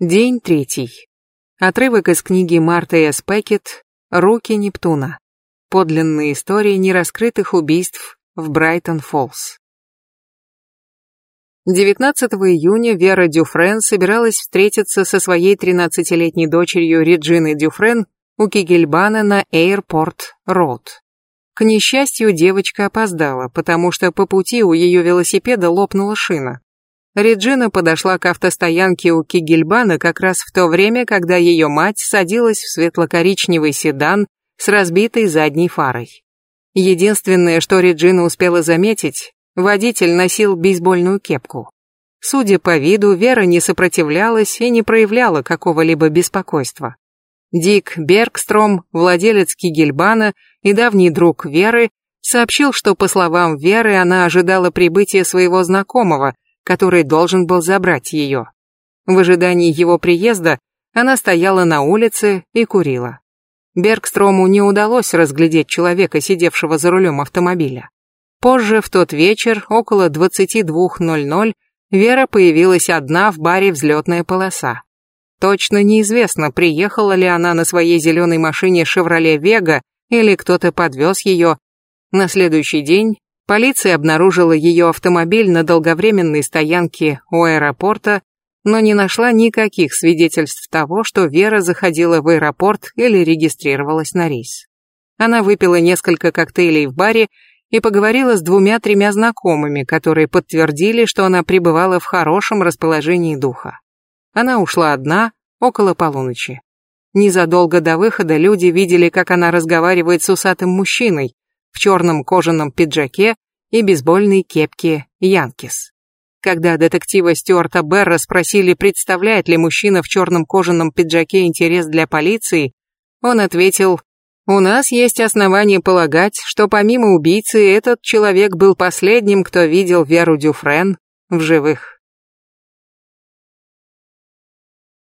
День третий. Отрывок из книги Марты С. Пекет «Руки Нептуна. Подлинные истории нераскрытых убийств в Брайтон-Фоллс». 19 июня Вера Дюфрен собиралась встретиться со своей 13-летней дочерью Реджиной Дюфрен у Кигельбана на Эйрпорт-Роуд. К несчастью, девочка опоздала, потому что по пути у ее велосипеда лопнула шина. Реджина подошла к автостоянке у Кигельбана как раз в то время, когда ее мать садилась в светло-коричневый седан с разбитой задней фарой. Единственное, что Реджина успела заметить, водитель носил бейсбольную кепку. Судя по виду, Вера не сопротивлялась и не проявляла какого-либо беспокойства. Дик Бергстром, владелец Кигельбана и давний друг Веры, сообщил, что, по словам Веры, она ожидала прибытия своего знакомого, который должен был забрать ее. В ожидании его приезда она стояла на улице и курила. Бергстрому не удалось разглядеть человека, сидевшего за рулем автомобиля. Позже, в тот вечер, около 22.00, Вера появилась одна в баре «Взлетная полоса». Точно неизвестно, приехала ли она на своей зеленой машине «Шевроле Вега» или кто-то подвез ее. На следующий день Полиция обнаружила ее автомобиль на долговременной стоянке у аэропорта, но не нашла никаких свидетельств того, что Вера заходила в аэропорт или регистрировалась на рейс. Она выпила несколько коктейлей в баре и поговорила с двумя-тремя знакомыми, которые подтвердили, что она пребывала в хорошем расположении духа. Она ушла одна около полуночи. Незадолго до выхода люди видели, как она разговаривает с усатым мужчиной, в черном кожаном пиджаке и бейсбольной кепке Янкис. Когда детектива Стюарта Берра спросили, представляет ли мужчина в черном кожаном пиджаке интерес для полиции, он ответил, «У нас есть основания полагать, что помимо убийцы этот человек был последним, кто видел Веру Дюфрен в живых».